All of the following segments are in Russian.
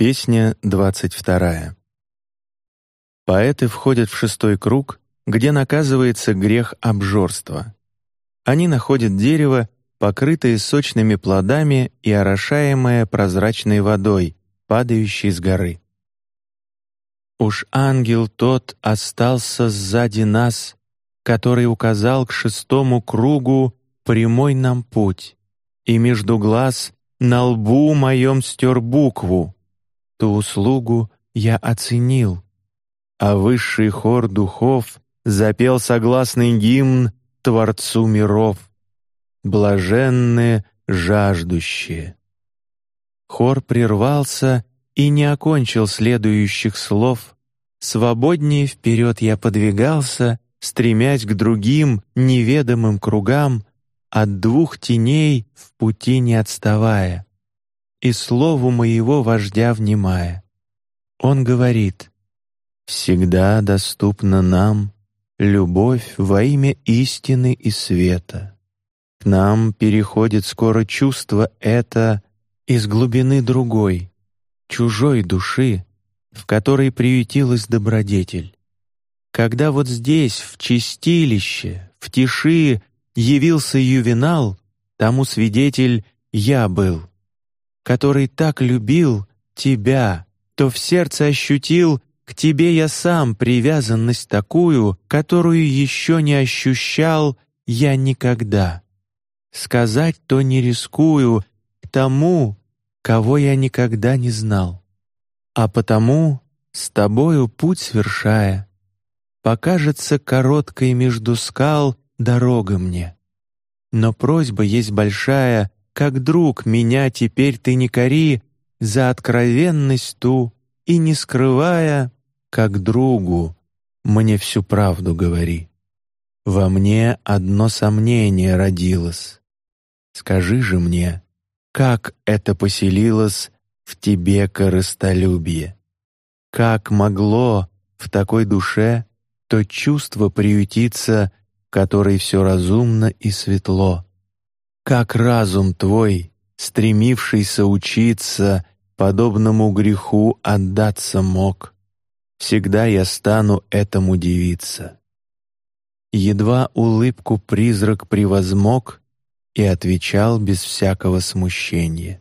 Песня двадцать вторая. Поэты входят в шестой круг, где наказывается грех обжорства. Они находят дерево, покрытое сочными плодами и орошаемое прозрачной водой, падающей с горы. Уж ангел тот остался сзади нас, который указал к шестому кругу прямой нам путь, и между глаз на лбу моем стер букву ту услугу я оценил, а высший хор духов запел согласный гимн Творцу миров, блаженные жаждущие. Хор прервался и не окончил следующих слов. Свободнее вперед я подвигался, стремясь к другим неведомым кругам, от двух теней в пути не отставая и слову моего вождя внимая. Он говорит: всегда доступна нам любовь во имя истины и света. К нам переходит скоро чувство это из глубины другой, чужой души, в которой приютилась добродетель. Когда вот здесь, в чистилище, в тиши явился ювенал, тому свидетель я был который так любил тебя, то в сердце ощутил к тебе я сам привязанность такую, которую еще не ощущал я никогда. Сказать то не рискую к тому, кого я никогда не знал, а потому с тобою путь свершая, покажется короткой между скал дорога мне. Но просьба есть большая как друг меня теперь ты не кори за откровенность ту и не скрывая, как другу мне всю правду говори. Во мне одно сомнение родилось. Скажи же мне, как это поселилось в тебе корыстолюбие? Как могло в такой душе то чувство приютиться, которое все разумно и светло? Как разум твой, стремившийся учиться, подобному греху отдаться мог, всегда я стану этому дивиться. Едва улыбку призрак превозмог и отвечал без всякого смущения.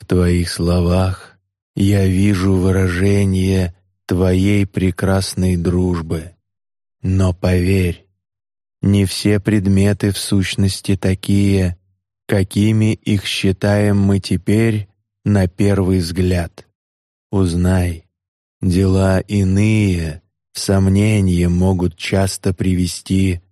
В твоих словах я вижу выражение твоей прекрасной дружбы, но поверь, не все предметы в сущности такие, какими их считаем мы теперь на первый взгляд. Узнай, дела иные в сомнение могут часто привести,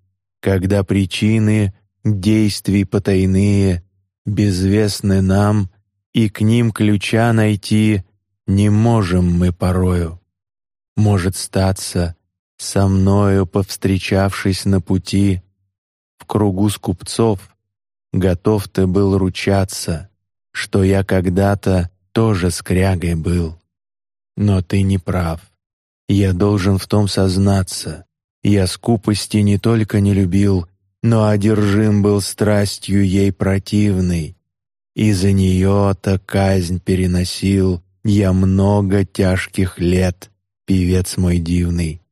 когда причины действий потайные безвестны нам, и к ним ключа найти не можем мы порою. Может статься, со мною повстречавшись на пути, в кругу скупцов, готов ты был ручаться, что я когда-то тоже скрягой был. Но ты не прав. Я должен в том сознаться. Я скупости не только не любил, но одержим был страстью ей противной, и за нее-то казнь переносил я много тяжких лет, певец мой дивный.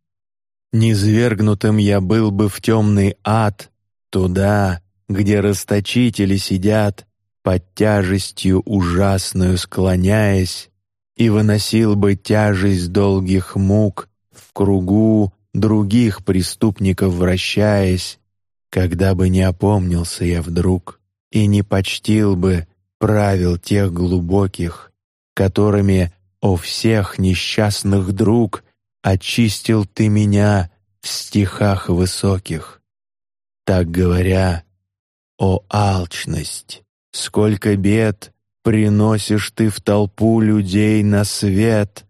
Низвергнутым я был бы в темный ад, туда, где расточители сидят, под тяжестью ужасную склоняясь, и выносил бы тяжесть долгих мук в кругу других преступников вращаясь, когда бы не опомнился я вдруг и не почтил бы правил тех глубоких, которыми о всех несчастных друг очистил ты меня в стихах высоких. Так говоря, о алчность, сколько бед приносишь ты в толпу людей на свет,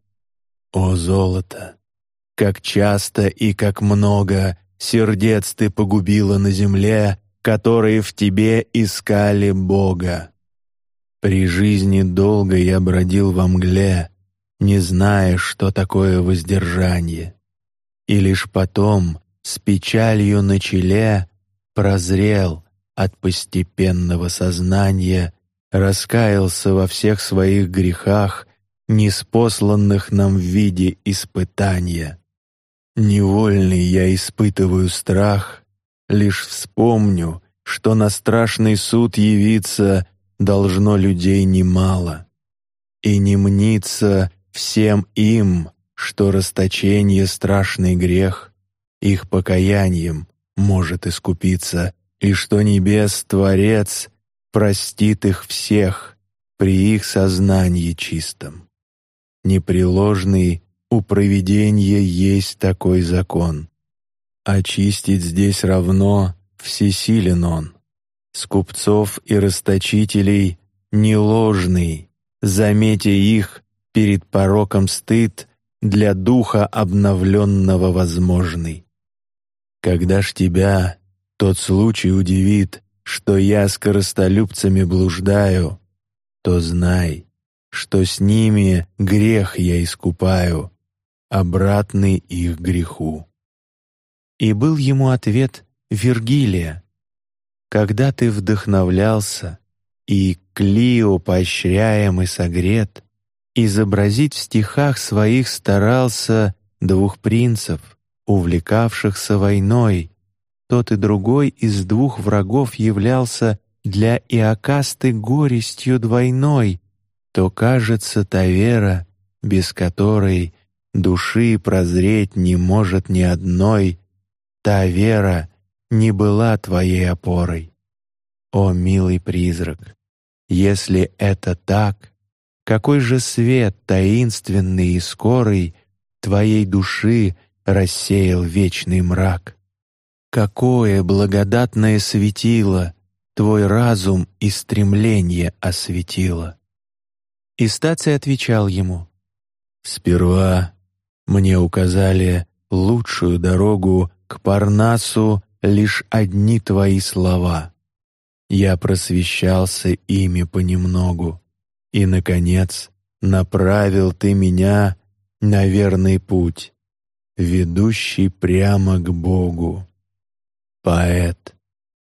о золото, как часто и как много сердец ты погубила на земле, которые в тебе искали Бога. При жизни долго я бродил во мгле, не зная, что такое воздержание, и лишь потом с печалью на челе прозрел от постепенного сознания, раскаялся во всех своих грехах неспосланных нам в виде испытания. Невольный я испытываю страх, лишь вспомню, что на страшный суд явиться должно людей немало, и не мнится всем им, что расточение страшный грех, их покаянием может искупиться, и что небес Творец простит их всех при их сознании чистом. Непреложный у провидения есть такой закон. Очистить здесь равно всесилен он. Скупцов и расточителей не ложный, заметя их перед пороком стыд для духа обновленного возможный. Когда ж тебя тот случай удивит, что я с коростолюбцами блуждаю, то знай, что с ними грех я искупаю, обратный их греху. И был ему ответ Вергилия. Когда ты вдохновлялся и Клио поощряем и согрет, изобразить в стихах своих старался двух принцев, увлекавшихся войной, тот и другой из двух врагов являлся для Иокасты горестью двойной, то кажется та вера, без которой души прозреть не может ни одной, та вера не была твоей опорой. О милый призрак, если это так, какой же свет таинственный и скорый твоей души рассеял вечный мрак? Какое благодатное светило твой разум и стремление осветило. И стаций отвечал ему: Сперва мне указали лучшую дорогу к Парнасу лишь одни твои слова. Я просвещался ими понемногу, и наконец направил ты меня на верный путь, ведущий прямо к Богу. Поэт,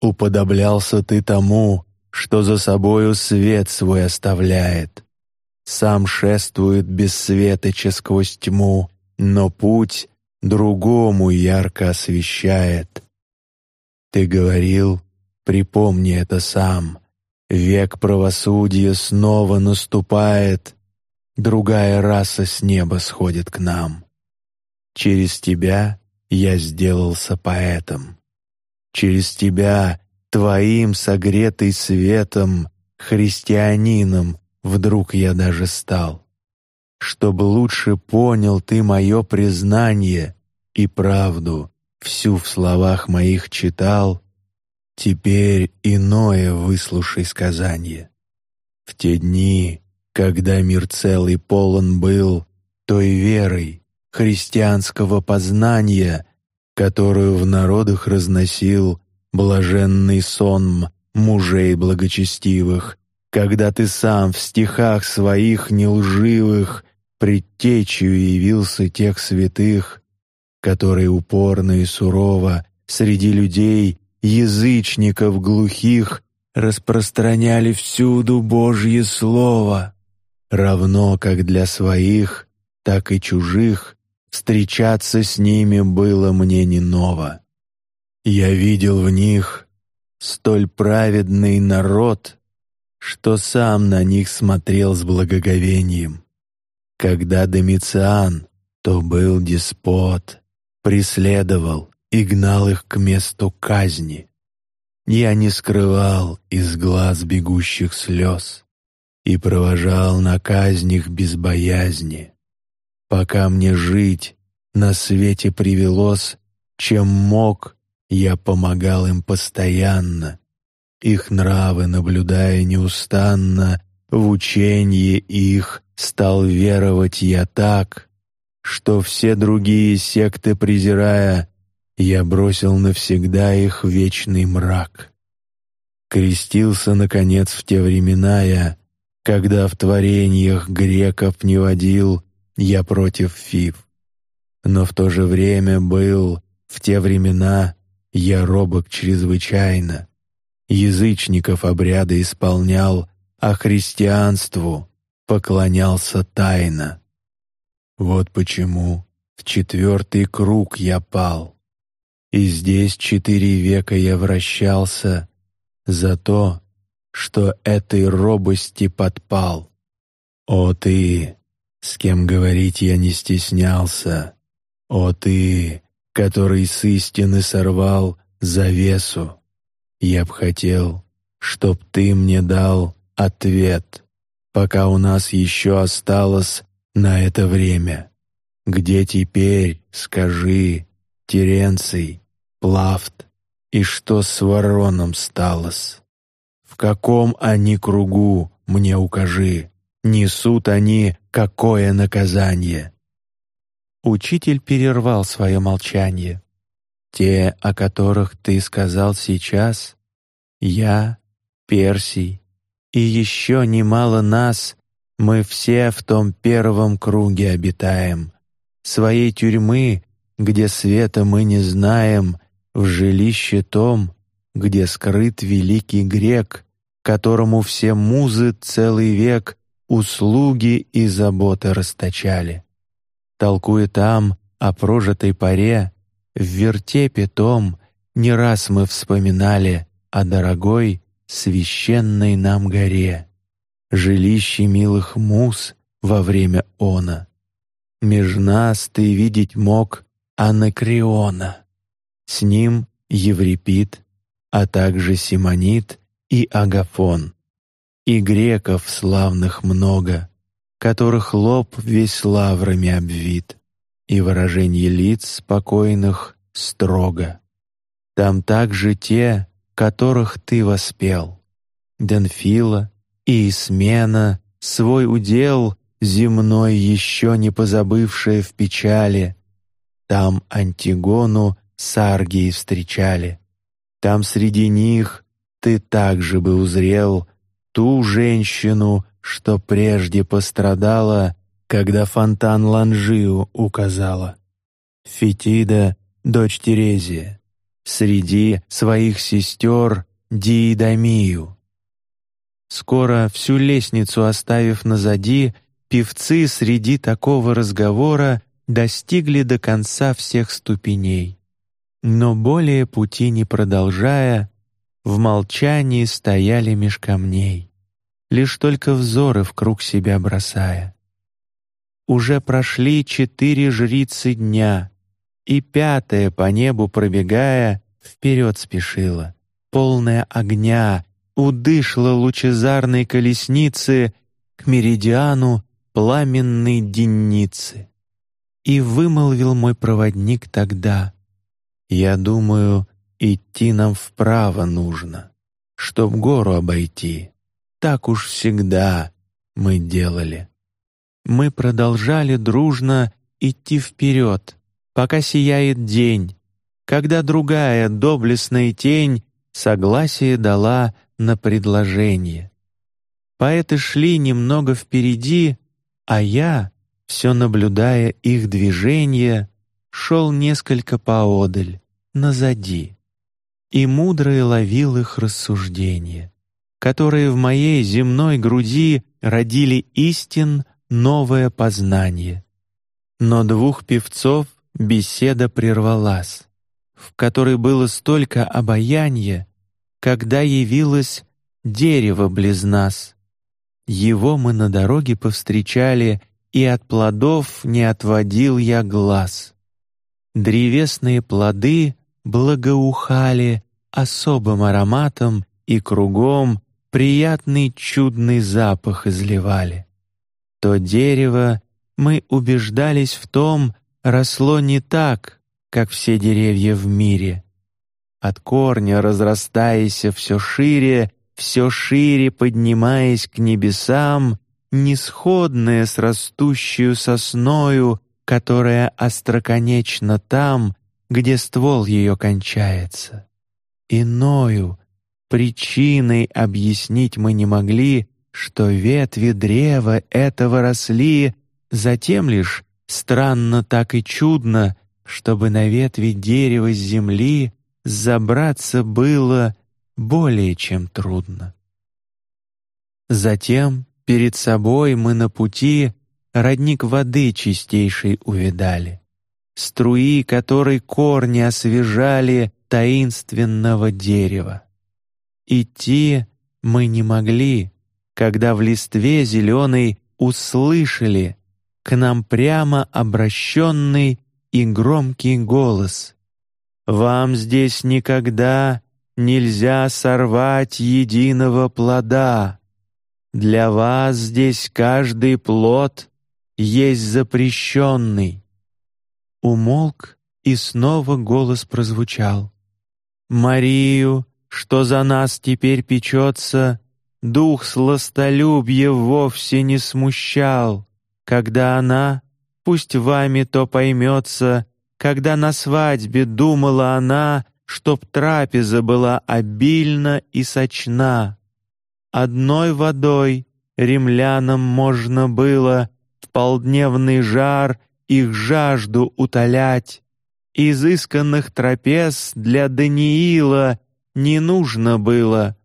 уподоблялся ты тому, что за собою свет свой оставляет. Сам шествует без светоча сквозь тьму, но путь другому ярко освещает. Ты говорил, припомни это сам. Век правосудия снова наступает, другая раса с неба сходит к нам. Через тебя я сделался поэтом. Через тебя, твоим согретый светом, христианином, вдруг я даже стал. Чтобы лучше понял ты мое признание и правду, всю в словах моих читал, теперь иное выслушай сказание. В те дни, когда мир целый полон был той верой христианского познания, которую в народах разносил блаженный сон мужей благочестивых, когда ты сам в стихах своих нелживых предтечью явился тех святых, которые упорно и сурово среди людей язычников глухих распространяли всюду Божье слово, равно как для своих, так и чужих Встречаться с ними было мне не ново. Я видел в них столь праведный народ, что сам на них смотрел с благоговением. Когда Домициан, то был деспот, преследовал и гнал их к месту казни. Я не скрывал из глаз бегущих слез и провожал на казнях без боязни. Пока мне жить на свете привелось, чем мог, я помогал им постоянно. Их нравы, наблюдая неустанно, в ученье их стал веровать я так, что все другие секты презирая, я бросил навсегда их вечный мрак. Крестился наконец в те времена я, когда в творениях греков не водил я против Фив. Но в то же время был в те времена я робок чрезвычайно. Язычников обряды исполнял, а христианству поклонялся тайно. Вот почему в четвертый круг я пал, и здесь четыре века я вращался за то, что этой робости подпал. О ты, с кем говорить я не стеснялся, о ты, который с истины сорвал завесу, я б хотел, чтоб ты мне дал ответ, пока у нас еще осталось на это время. Где теперь, скажи, Теренций, Плафт, и что с вороном сталось? В каком они кругу, мне укажи, несут они какое наказание? Учитель перервал свое молчание. Те, о которых ты сказал сейчас, я, Персий, и еще немало нас, мы все в том первом круге обитаем. Своей тюрьмы, где света мы не знаем, в жилище том, где скрыт великий грек, которому все музы целый век услуги и заботы расточали. Толкуя там о прожитой поре, в вертепе том не раз мы вспоминали о дорогой священной нам горе, жилище милых муз во время она. Меж нас ты видеть мог Анакреона, с ним Еврипид, а также Симонит и Агафон, и греков славных много, которых лоб весь лаврами обвит, и выражение лиц спокойных строго. Там также те, которых ты воспел. Денфила и Исмена свой удел земной еще не позабывшая в печали. Там Антигону с встречали. Там среди них ты также бы узрел ту женщину, что прежде пострадала, когда фонтан Ланжиу указала. Фетида, дочь Терезия среди своих сестер Диидамию. Скоро всю лестницу оставив назади, певцы среди такого разговора достигли до конца всех ступеней, но более пути не продолжая, в молчании стояли меж камней, лишь только взоры в круг себя бросая. Уже прошли четыре жрицы дня, и пятая по небу пробегая вперед спешила, полная огня, удышла лучезарной колесницы к меридиану пламенной денницы. И вымолвил мой проводник тогда: я думаю, идти нам вправо нужно, чтоб гору обойти. Так уж всегда мы делали. Мы продолжали дружно идти вперед пока сияет день, когда другая доблестная тень согласие дала на предложение. Поэты шли немного впереди, а я, все наблюдая их движение, шел несколько поодаль, назади, и мудрый ловил их рассуждения, которые в моей земной груди родили истин новое познание. Но двух певцов беседа прервалась, в которой было столько обаяния, когда явилось дерево близ нас. Его мы на дороге повстречали, и от плодов не отводил я глаз. Древесные плоды благоухали особым ароматом и кругом приятный чудный запах изливали. То дерево мы убеждались в том, росло не так, как все деревья в мире. От корня разрастаясь все шире, все шире поднимаясь к небесам, несходное с растущую сосною, которая остроконечна там, где ствол ее кончается. Иною причиной объяснить мы не могли, что ветви древа этого росли затем лишь, Странно так и чудно, чтобы на ветви дерева с земли забраться было более чем трудно. Затем перед собой мы на пути родник воды чистейшей увидали, струи, которой корни освежали таинственного дерева. Идти мы не могли, когда в листве зеленой услышали к нам прямо обращенный и громкий голос. Вам здесь никогда нельзя сорвать единого плода. Для вас здесь каждый плод есть запрещенный. Умолк и снова голос прозвучал. Марию, что за нас теперь печется, дух сластолюбия вовсе не смущал, когда она, пусть вами то поймется, когда на свадьбе думала она, чтоб трапеза была обильна и сочна. Одной водой римлянам можно было в полдневный жар их жажду утолять. Изысканных трапез для Даниила не нужно было.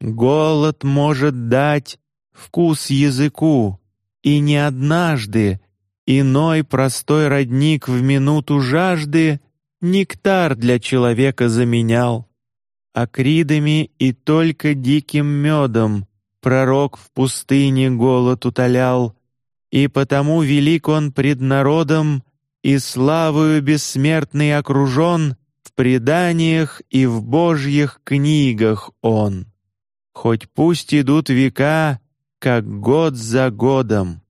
Голод может дать вкус языку, и не однажды иной простой родник в минуту жажды нектар для человека заменял. Акридами и только диким медом пророк в пустыне голод утолял, и потому велик он пред народом и славою бессмертный окружен в преданиях и в Божьих книгах он. Хоть пусть идут века, как год за годом.